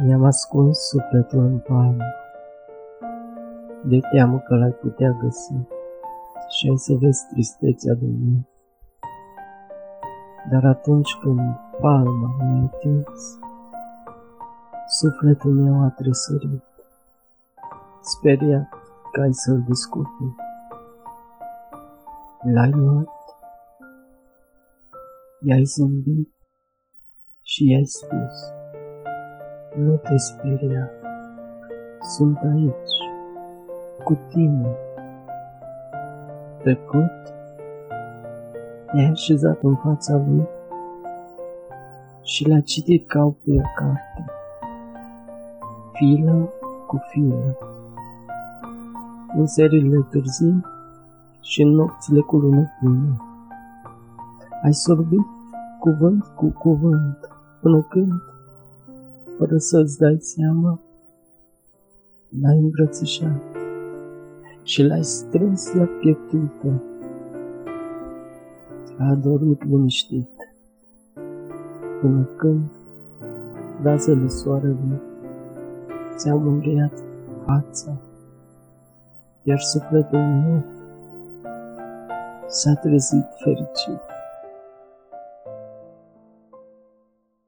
Mi-am ascuns sufletul în palmă, de teamă că l-ai putea găsi și ai să vezi tristețea de mine. Dar atunci când palma mi-a atins, sufletul meu a tresărit, speriat că ai să-l discuti. L-ai luat, i-ai zâmbit și i-ai spus, nu te speria, sunt aici, cu tine. Tăcut, te-ai așezat în fața lui și l-a citit ca pe o carte, filă cu filă. În serile târzii și în nopțile cu lună plină. Ai sorbit cuvânt cu cuvânt până când fără să-ți dai seama, l-ai îmbrățișat și l-ai strâns la pieptul tău. A adormit liniștit, până când razele soarelui ți-au mângâiat fața, iar sufletul meu s-a trezit fericit.